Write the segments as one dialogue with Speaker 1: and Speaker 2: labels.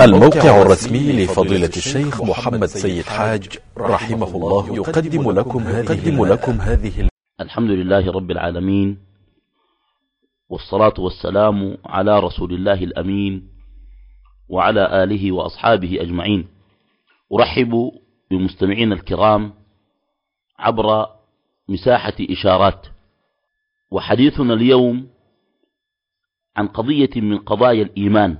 Speaker 1: الموقع الرسمي لفضيلة الشيخ محمد سيد حاج رحمه الله يقدم لكم هذه, لكم هذه
Speaker 2: الحمد لله رب العالمين والصلاة والسلام على رسول الله الأمين وعلى آله وأصحابه أجمعين. أرحب بمستمعين الكرام عبر مساحة إشارات. وحديثنا اليوم عن قضية من قضايا الإيمان.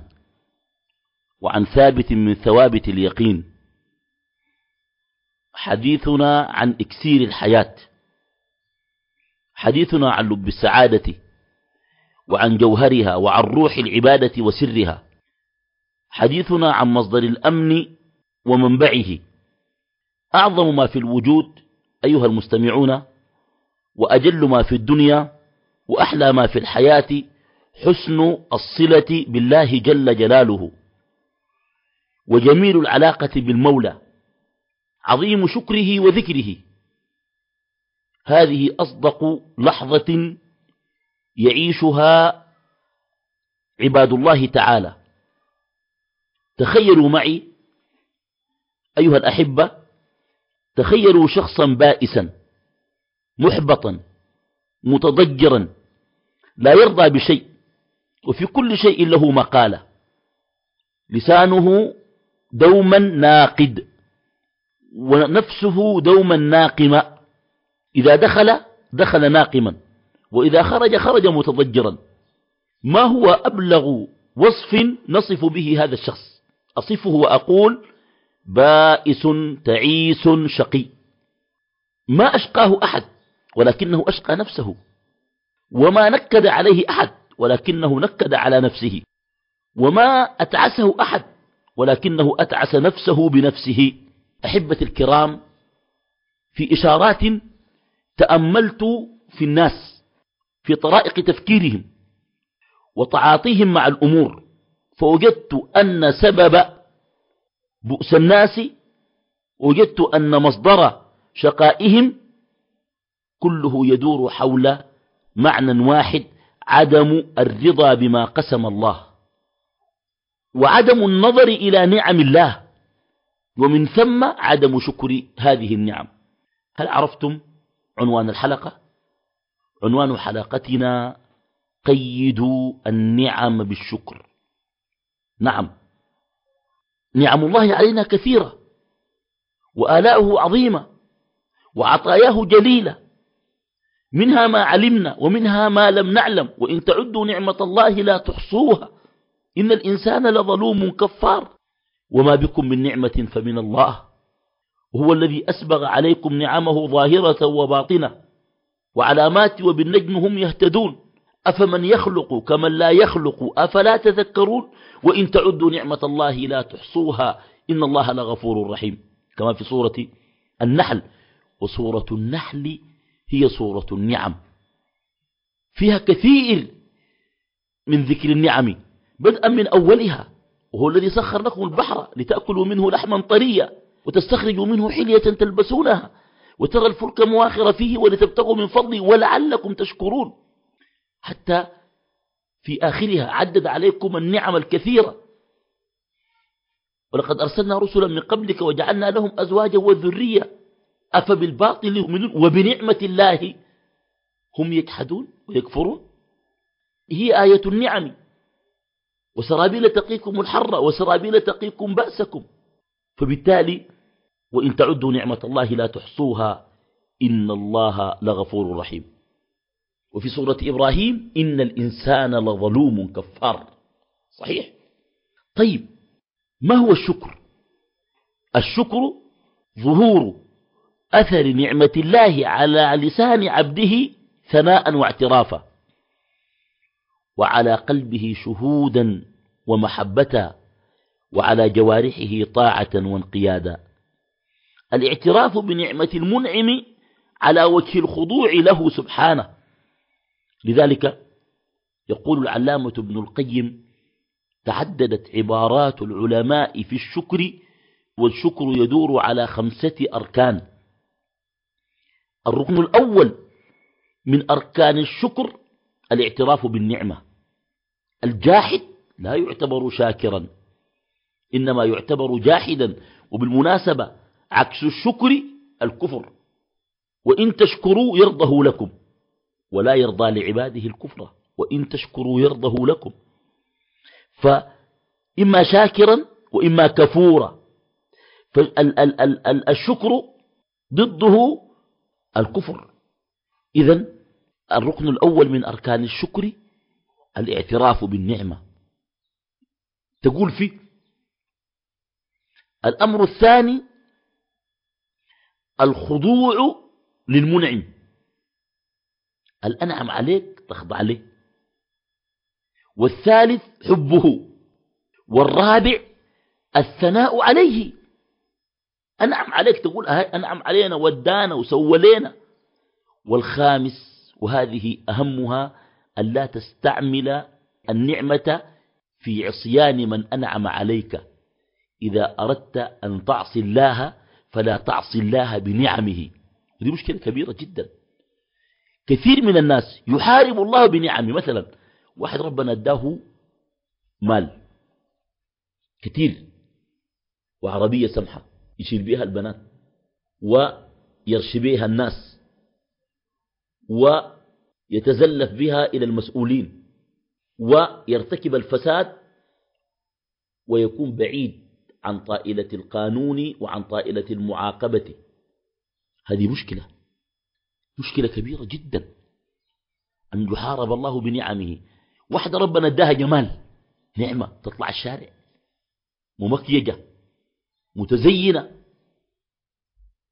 Speaker 2: وعن ثابت من ثوابت اليقين. حديثنا عن إكسير الحياة. حديثنا عن لب السعادة وعن جوهرها وعن روح العبادة وسرها. حديثنا عن مصدر الأمن ومنبعه. أعظم ما في الوجود أيها المستمعون وأجل ما في الدنيا وأحلى ما في الحياة حسن الصلة بالله جل جلاله. وجميل العلاقة بالمولى عظيم شكره وذكره. هذه أصدق لحظة يعيشها عباد الله تعالى. تخيلوا معي أيها الأحبة تخيلوا شخصا بائسا محبطا متضجرا لا يرضى بشيء وفي كل شيء له مقالة. لسانه دوما ناقد ونفسه دوما ناقمة. إذا دخل دخل ناقما وإذا خرج خرج متضجرا. ما هو أبلغ وصف نصف به هذا الشخص؟ أصفه وأقول بائس تعيس شقي. ما أشقاه أحد ولكنه أشقى نفسه. وما نكد عليه أحد ولكنه نكد على نفسه. وما أتعسه أحد ولكنه أتعس نفسه بنفسه. أحبة الكرام في إشارات تأملت في الناس في طرائق تفكيرهم وتعاطيهم مع الأمور فوجدت أن سبب بؤس الناس وجدت أن مصدر شقائهم كله يدور حول معنى واحد عدم الرضا بما قسم الله. وعدم النظر إلى نعم الله. ومن ثم عدم شكر هذه النعم. هل عرفتم عنوان الحلقة؟ عنوان حلقتنا قيدوا النعم بالشكر. نعم. نعم الله علينا كثيرة. وآلاؤه عظيمة. وعطاياه جليلة. منها ما علمنا ومنها ما لم نعلم. وإن تعدوا نعمة الله لا تحصوها. إن الإنسان لظلوم كفار. وما بكم من نعمة فمن الله. وهو الذي أسبغ عليكم نعمه ظاهرة وباطنة. وعلامات وبالنجم هم يهتدون. أفمن يخلق كمن لا يخلق؟ أفلا تذكرون؟ وإن تعدوا نعمة الله لا تحصوها. إن الله لغفور رحيم. كما في سورة النحل. وسورة النحل هي سورة النعم. فيها كثير من ذكر النعم. بدءا من أولها وهو الذي سخر لكم البحر لتأكلوا منه لحما طريا وتستخرجوا منه حلية تلبسونها وترى الفلك مواخر فيه ولتبتغوا من فضله ولعلكم تشكرون. حتى في آخرها عدد عليكم النعم الكثيرة. ولقد أرسلنا رسلا من قبلك وجعلنا لهم أزواجا وذرية. أفبالباطل يؤمنون وبنعمة الله هم يجحدون ويكفرون؟ هي آية النعم. وسرابيل تقيكم الحر وسرابيل تقيكم بأسكم. فبالتالي وإن تعدوا نعمة الله لا تحصوها إن الله لغفور رحيم. وفي سورة إبراهيم إن الإنسان لظلوم كفار. صحيح؟ طيب ما هو الشكر؟ الشكر ظهور أثر نعمة الله على لسان عبده ثناء واعترافا. وعلى قلبه شهودا ومحبة وعلى جوارحه طاعة وانقيادا. الاعتراف بنعمة المنعم على وجه الخضوع له سبحانه. لذلك يقول العلامة ابن القيم تعددت عبارات العلماء في الشكر والشكر يدور على خمسة أركان. الركن الأول من أركان الشكر الاعتراف بالنعمة. الجاحد لا يعتبر شاكرا إنما يعتبر جاحدا وبالمناسبة عكس الشكر الكفر. وإن تشكروا يرضه لكم ولا يرضى لعباده الكفر. وإن تشكروا يرضه لكم. فإما شاكرا وإما كفورا. فالشكر ضده الكفر. إذا الركن الأول من أركان الشكر الاعتراف بالنعمة. تقول فيه الأمر الثاني الخضوع للمنعم. الأنعم عليك تخضع له والثالث حبه. والرابع الثناء عليه. أنعم عليك تقول أنعم علينا ودانا وسوى لنا والخامس وهذه أهمها أن لا تستعمل النعمة في عصيان من أنعم عليك. إذا أردت أن تعصي الله فلا تعصي الله بنعمه. هذه مشكلة كبيرة جدا. كثير من الناس يحارب الله بنعمه. مثلا واحد ربنا أداه مال. كثير. وعربية سمحة. يشيل بها البنات. ويرشي بها الناس. ويتزلف بها إلى المسؤولين ويرتكب الفساد ويكون بعيد عن طائلة القانون وعن طائلة المعاقبة. هذه مشكلة مشكلة كبيرة جدا. أن يحارب الله بنعمه. واحدة ربنا اداها جمال نعمة تطلع الشارع ممكيجة متزينة.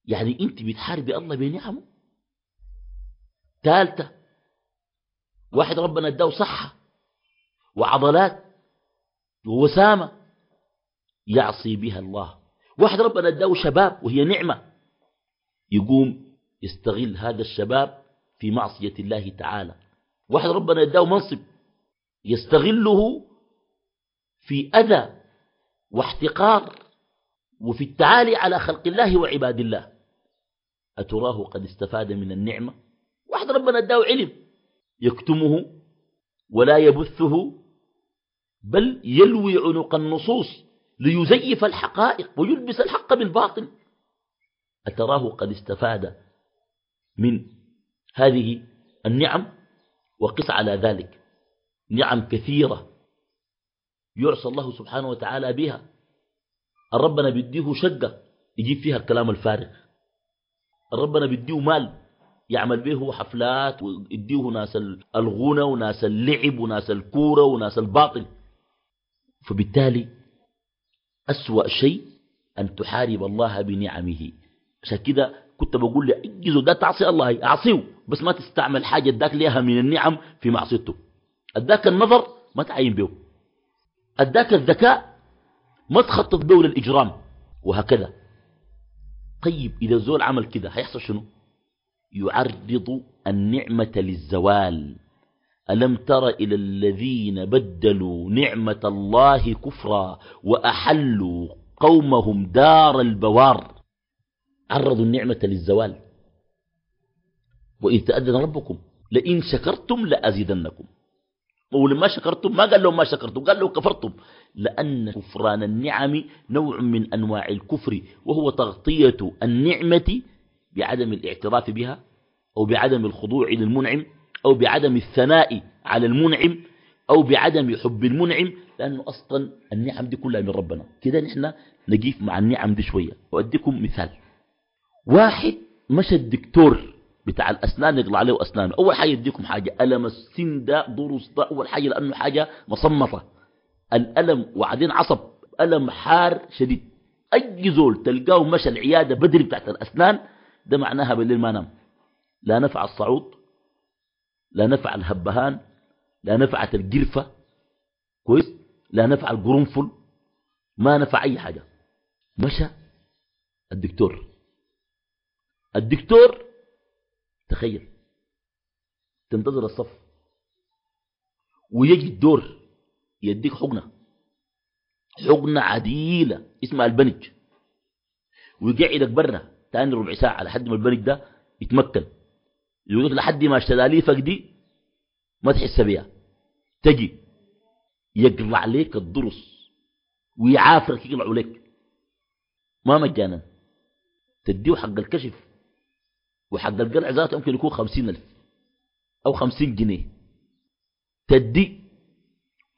Speaker 2: يعني أنت بتحاربي الله بنعمه؟ ثالثة واحد ربنا اداه صحة وعضلات ووسامة يعصي بها الله. واحد ربنا اداه شباب وهي نعمة يقوم يستغل هذا الشباب في معصية الله تعالى. واحد ربنا اداه منصب يستغله في أذى واحتقار وفي التعالي على خلق الله وعباد الله. أتراه قد استفاد من النعمة؟ واحد ربنا اداه علم. يكتمه ولا يبثه بل يلوي عنق النصوص ليزيف الحقائق ويلبس الحق بالباطل. أتراه قد استفاد من هذه النعم وقس على ذلك. نعم كثيرة يعصى الله سبحانه وتعالى بها. ربنا بيديه شقة يجيب فيها الكلام الفارغ. ربنا بيديه مال يعمل به حفلات ويديه ناس الغنى وناس اللعب وناس الكورة وناس الباطل. فبالتالي أسوأ شيء أن تحارب الله بنعمه. عشان كده كنت بقول لي اجزوا ده تعصي الله أعصيه بس ما تستعمل حاجة اداك ليها من النعم في معصيته. اداك النظر ما تعين به. اداك الذكاء ما تخطط به للإجرام. وهكذا. طيب إذا زول عمل كده هيحصل شنو؟ يعرض النعمة للزوال. ألم تر إلى الذين بدلوا نعمة الله كفرا وأحلوا قومهم دار البوار؟ عرضوا النعمة للزوال. وإذ تأذن ربكم لئن شكرتم لأزيدنكم. ولما شكرتم ما قال لهم ما شكرتم؟ قال لهم كفرتم. لأن كفران النعم نوع من أنواع الكفر وهو تغطية النعمة بعدم الاعتراف بها أو بعدم الخضوع للمنعم أو بعدم الثناء على المنعم أو بعدم حب المنعم لأنه أصلا النعم دي كلها من ربنا. كده نحن نجيف مع النعم دي شوية. وأديكم مثال. واحد مشى الدكتور بتاع الأسنان يقلع عليه أسنانه أول حاجة يديكم حاجة ألم السن ده ضرس ده أول حاجة لأنه حاجة مصمطة الألم وبعدين عصب ألم حار شديد. أي زول تلقاه مشى العيادة بدري بتاعت الأسنان ده معناها بالليل ما نام. لا نفع الصعود لا نفع الهبهان لا نفعت الجرفة كويس؟ لا نفع القرنفل ما نفع أي حاجة. مشى الدكتور. الدكتور تخيل تنتظر الصف ويجي الدور يديك حقنة حقنة عديلة اسمها البنج ويقعدك برا. تاني ربع ساعة لحد ما البنج ده يتمكن. يقول لحد ما الشلاليفك دي ما تحس بيها. تجي يقلع عليك الضرس ويعافرك يطلع عليك. ما مجانا. تديه حق الكشف وحق القلع ذاته ممكن يكون خمسين ألف أو خمسين جنيه. تدي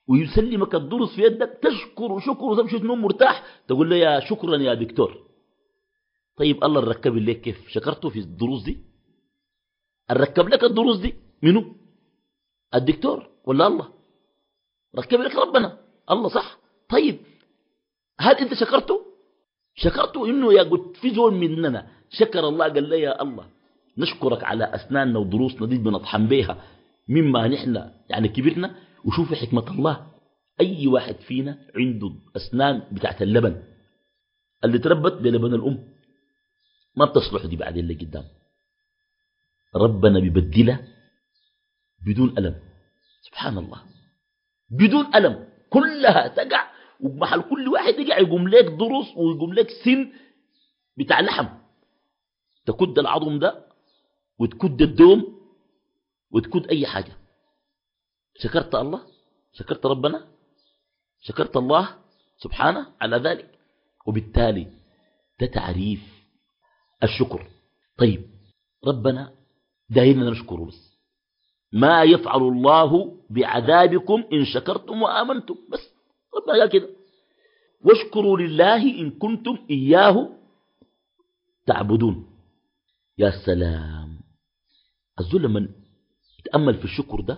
Speaker 2: ويسلمك الدرس في يدك تشكر وشكر وتمشي تنوم مرتاح تقول له يا شكرا يا دكتور. طيب الله ركب لك كيف؟ شكرته في الدروس دي؟ الركب لك الدروس دي؟ منو؟ الدكتور ولا الله؟ ركب لك ربنا. الله صح. طيب هل انت شكرته؟ شكرته انه يا قلت في زول مننا شكر الله قال لي يا الله نشكرك على أسناننا ودروسنا دي بنطحن بيها مما نحن يعني كبرنا. وشوف حكمة الله أي واحد فينا عنده أسنان بتاعت اللبن اللي تربت بلبن الأم. ما بتصلح دي بعدين اللي قدام. ربنا بيبدلها بدون ألم. سبحان الله. بدون ألم. كلها تقع ومحل كل واحد يقع يقوم لك ضرس ويقوم لك سن بتاع لحم. تكد العظم ده وتكد الدوم وتكد أي حاجة. شكرت الله؟ شكرت ربنا؟ شكرت الله سبحانه على ذلك. وبالتالي ده تعريف الشكر. طيب ربنا دائما نشكره بس. ما يفعل الله بعذابكم إن شكرتم وآمنتم. بس ربنا قال كده. واشكروا لله إن كنتم إياه تعبدون. يا سلام. الزول لما يتأمل في الشكر ده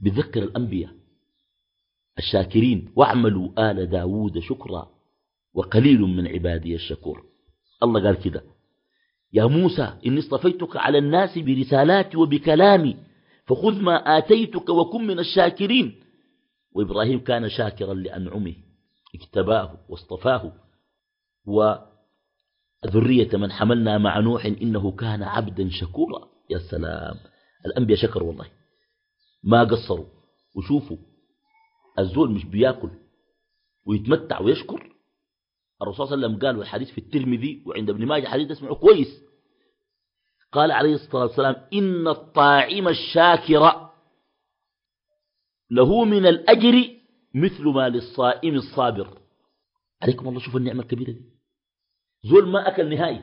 Speaker 2: بذكر الأنبياء الشاكرين. واعملوا آل داود شكرا وقليل من عبادي الشكور. الله قال كده. يا موسى إني اصطفيتك على الناس برسالاتي وبكلامي فخذ ما آتيتك وكن من الشاكرين. وإبراهيم كان شاكرا لأنعمه اجتباه واصطفاه وذرية من حملنا مع نوح إنه كان عبدا شكورا. يا سلام. الأنبياء شكر والله. ما قصروا. وشوفوا الزول مش بياكل ويتمتع ويشكر. الرسول صلى الله عليه وسلم قال والحديث في الترمذي وعند ابن ماجه حديث اسمعه كويس. قال عليه الصلاة والسلام إن الطاعم الشاكر له من الأجر مثل ما للصائم الصابر. عليكم الله شوف النعمة الكبيرة دي. زول ما أكل نهائي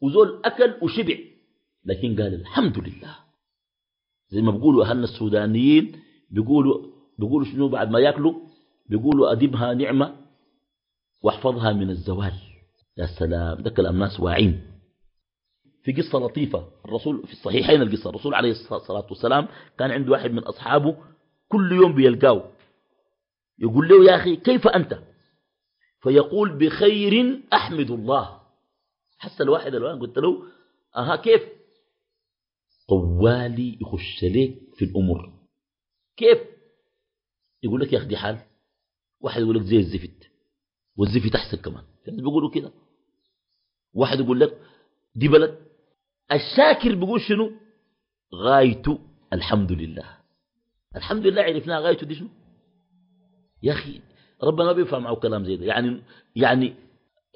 Speaker 2: وزول أكل وشبع لكن قال الحمد لله. زي ما بيقولوا أهلنا السودانيين بيقولوا بيقولوا شنو بعد ما ياكلوا؟ بيقولوا أدبها نعمة واحفظها من الزوال. يا سلام ده كلام ناس واعين. في قصة لطيفة الرسول في الصحيحين القصة الرسول عليه الصلاة والسلام كان عنده واحد من أصحابه كل يوم بيلقاه. يقول له يا أخي كيف أنت؟ فيقول بخير أحمد الله. حتى الواحد الوان قلت له أها كيف؟ طوالي يخش لك في الأمور. كيف؟ يقول لك يا أخي حال. واحد يقول لك زي الزفت. والزفت أحسن كمان. بيقولوا كده. واحد يقول لك دي بلد. الشاكر بيقول شنو؟ غايته الحمد لله. الحمد لله عرفناها. غايته دي شنو؟ يا أخي ربنا ما بيفهم معه كلام زي ده. يعني يعني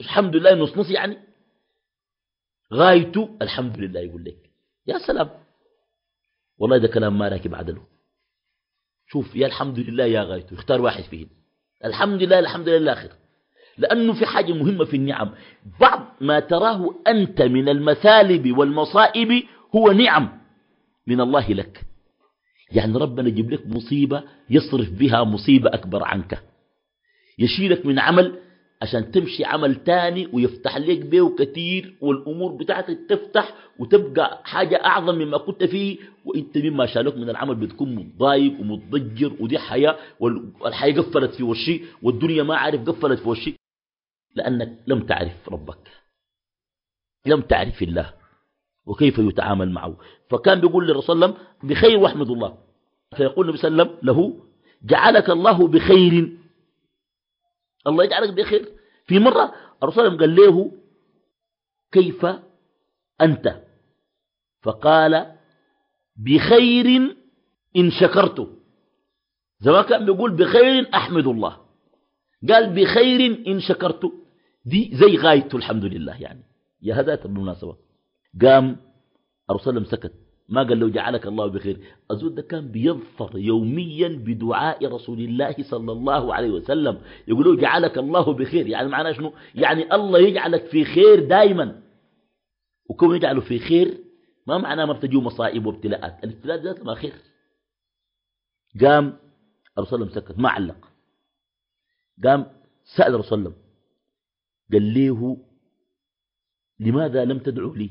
Speaker 2: الحمد لله نص نص يعني. غايته الحمد لله يقول لك. يا سلام. والله ده كلام ما راكب عدله. شوف يا الحمد لله يا غايته اختار واحد فيهم. الحمد لله الحمد لله الآخر. لأنه في حاجة مهمة في النعم. بعض ما تراه أنت من المثالب والمصائب هو نعم من الله لك. يعني ربنا يجيب لك مصيبة يصرف بها مصيبة أكبر عنك. يشيلك من عمل عشان تمشي عمل تاني ويفتح لك بيه كثير والأمور بتاعتك تفتح وتبقى حاجة أعظم مما كنت فيه وإنت مما شالك من العمل بتكون متضايق ومتضجر ودي حياة والحياة قفلت في وشي والدنيا ما عارف قفلت في وشي. لأنك لم تعرف ربك لم تعرف الله وكيف يتعامل معه. فكان بيقول للرسول صلى الله عليه وسلم بخير واحمد الله. فيقول النبي صلى الله عليه وسلم له جعلك الله بخير. الله يجعلك بخير. في مرة الرسول قال له كيف أنت؟ فقال بخير إن شكرته زي ما كان بيقول بخير أحمد الله. قال بخير إن شكرته دي زي غايته الحمد لله يعني. يا هذا بالمناسبة. قام الرسول سكت. ما قال لو جعلك الله بخير. الزول ده كان بيظفر يوميا بدعاء رسول الله صلى الله عليه وسلم. يقول له جعلك الله بخير. يعني معناه شنو؟ يعني الله يجعلك في خير دائما وكون يجعله في خير ما معناه ما بتجيه مصائب وابتلاءات. الابتلاء ذات ما خير. قام الرسول سكت. ما علق. قام سأل الرسول قال له لماذا لم تدعو لي؟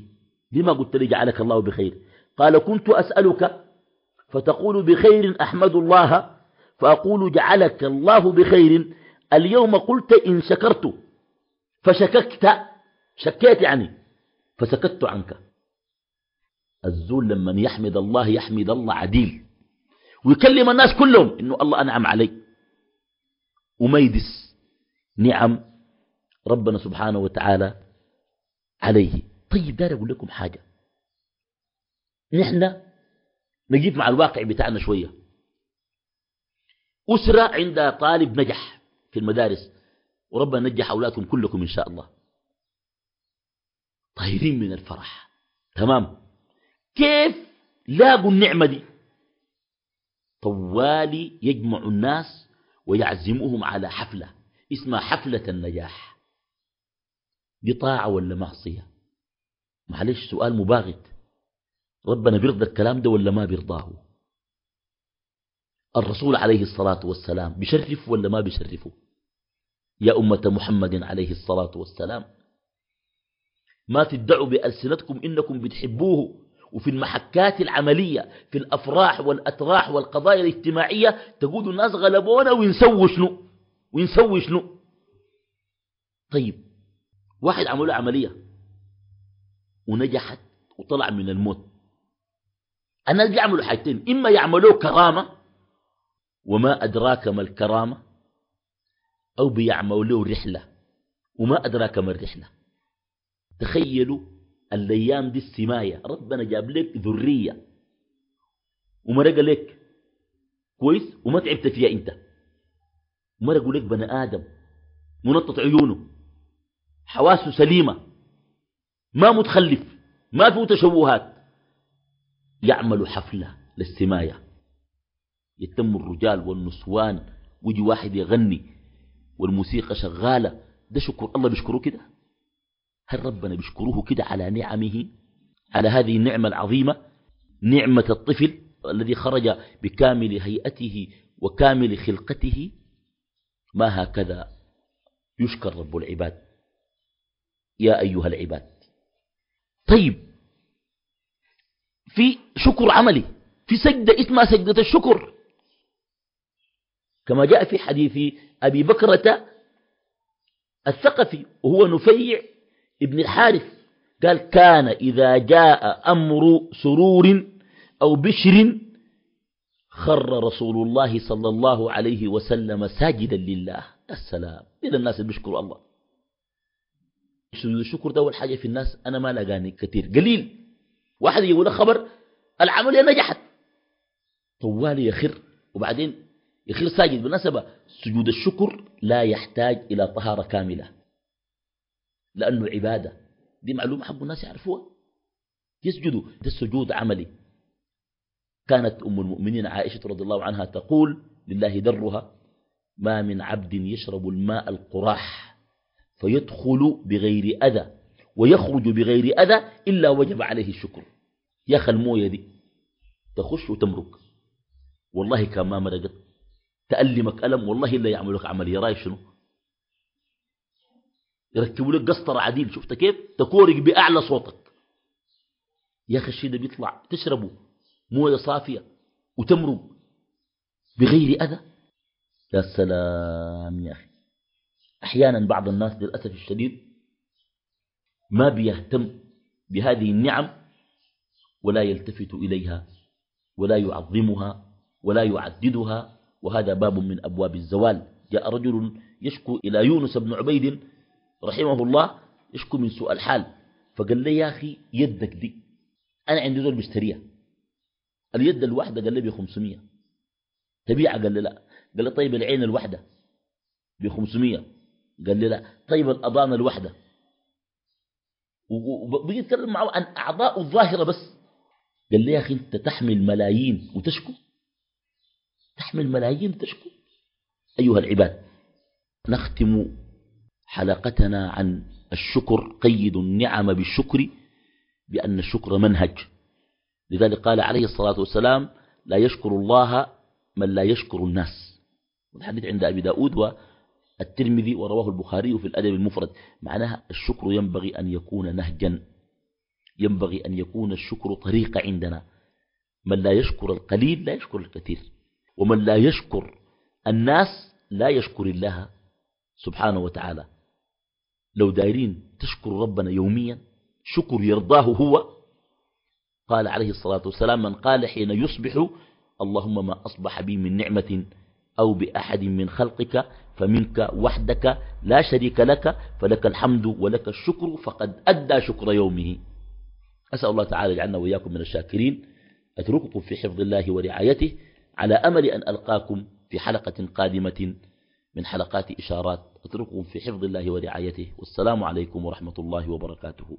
Speaker 2: لما قلت لي جعلك الله بخير؟ قال كنت أسألك فتقول بخير أحمد الله فأقول جعلك الله بخير. اليوم قلت إن شكرت فشككت شكيت يعني فسكت عنك. الزول لما يحمد الله يحمد الله عديل ويكلم الناس كلهم إنه الله أنعم علي. وما نعم ربنا سبحانه وتعالى عليه. طيب دار أقول لكم حاجة. نحن نجيب مع الواقع بتاعنا شوية. أسرة عندها طالب نجح في المدارس وربنا نجح أولادكم كلكم إن شاء الله. طايرين من الفرح. تمام؟ كيف لاقوا النعمة دي؟ طوالي يجمع الناس ويعزمهم على حفلة اسمها حفلة النجاح. دي طاعة ولا معصية؟ معلش سؤال مباغت. ربنا بيرضى الكلام ده ولا ما بيرضاه؟ الرسول عليه الصلاة والسلام بيشرف ولا ما بيشرفه؟ يا أمة محمد عليه الصلاة والسلام ما تدعوا بألسنتكم إنكم بتحبوه وفي المحكات العملية في الأفراح والأتراح والقضايا الاجتماعية تقولوا الناس غلبونا ونسوي شنو؟ ونسوي شنو؟ طيب واحد عمل عملية ونجحت وطلع من الموت. الناس بيعملوا حاجتين إما يعملوا كرامة وما أدراك ما الكرامة أو بيعملوا له رحلة وما أدراك ما الرحلة. تخيلوا الأيام دي السماية ربنا جاب لك ذرية ومرق لك كويس وما تعبت فيها أنت. مرقوا لك بني آدم منطط عيونه. حواسه سليمة ما متخلف ما فيه تشوهات. يعمل حفلة للسماية. يتم الرجال والنسوان ويجي واحد يغني والموسيقى شغالة. ده شكر الله بيشكره كده؟ هل ربنا بيشكروه كده على نعمه؟ على هذه النعمة العظيمة؟ نعمة الطفل الذي خرج بكامل هيئته وكامل خلقته؟ ما هكذا يشكر رب العباد. يا أيها العباد. طيب. في شكر عملي. في سجدة اسمها سجدة الشكر. كما جاء في حديث أبي بكرة الثقفي وهو نفيع ابن الحارث. قال كان إذا جاء أمر سرور أو بشر خر رسول الله صلى الله عليه وسلم ساجدا لله. السلام. إلى الناس اللي بيشكروا الله. الشكر ده؟ أول حاجة في الناس أنا ما لقاني كثير قليل. واحد يقول خبر العملية نجحت. طوالي يخر. وبعدين يخر ساجد. بالنسبة سجود الشكر لا يحتاج إلى طهارة كاملة. لأنه عبادة. دي معلومة حب الناس يعرفوها. يسجدوا. ده السجود عملي. كانت أم المؤمنين عائشة رضي الله عنها تقول لله درها ما من عبد يشرب الماء القراح. فيدخل بغير أذى ويخرج بغير أذى إلا وجب عليه الشكر. يا أخي الموية دي تخش وتمرق. والله كان ما مرقت. تألمك ألم والله إلا يعمل لك عملية رايف شنو؟ يركبوا لك قسطرة عديل. شفت كيف؟ تكورك بأعلى صوتك. يا أخي الشيء ده بيطلع تشربه موية صافية وتمرق بغير أذى. يا سلام يا أخي. أحيانا بعض الناس للأسف الشديد ما بيهتم بهذه النعم ولا يلتفت إليها ولا يعظمها ولا يعددها وهذا باب من أبواب الزوال. جاء رجل يشكو إلى يونس بن عبيد رحمه الله يشكو من سوء الحال فقال لي يا أخي يدك دي أنا عندي دول بشتريها اليد الواحدة؟ قال لي ب 500 تبيعها قال لي لا. قال لي طيب العين الواحدة ب 500 قال لي لا. طيب الأضان الواحدة وبيجي يتكلم معه عن أعضاء الظاهرة بس. قال لي يا أخي أنت تحمل ملايين وتشكو. تحمل ملايين وتشكو. أيها العباد نختم حلقتنا عن الشكر. قيد النعم بالشكر بأن الشكر منهج. لذلك قال عليه الصلاة والسلام لا يشكر الله من لا يشكر الناس. الحديث عند أبي داود والترمذي ورواه البخاري في الأدب المفرد. معناها الشكر ينبغي أن يكون نهجا. ينبغي أن يكون الشكر طريقة عندنا. من لا يشكر القليل لا يشكر الكثير. ومن لا يشكر الناس لا يشكر الله سبحانه وتعالى. لو دايرين تشكر ربنا يوميا شكر يرضاه هو. قال عليه الصلاة والسلام من قال حين يصبح اللهم ما أصبح بي من نعمة أو بأحد من خلقك فمنك وحدك لا شريك لك فلك الحمد ولك الشكر فقد أدى شكر يومه. أسأل الله تعالى يجعلنا وإياكم من الشاكرين. أترككم في حفظ الله ورعايته على أمل أن ألقاكم في حلقة قادمة من حلقات إشارات. أترككم في حفظ الله ورعايته. والسلام عليكم ورحمة الله وبركاته.